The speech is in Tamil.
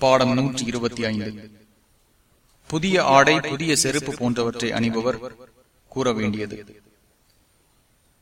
பாடம் நூற்றி இருபத்தி ஐந்து. புதிய ஆடை புதிய செருப்பு போன்றவற்றை அணிபவர் கூற வேண்டியது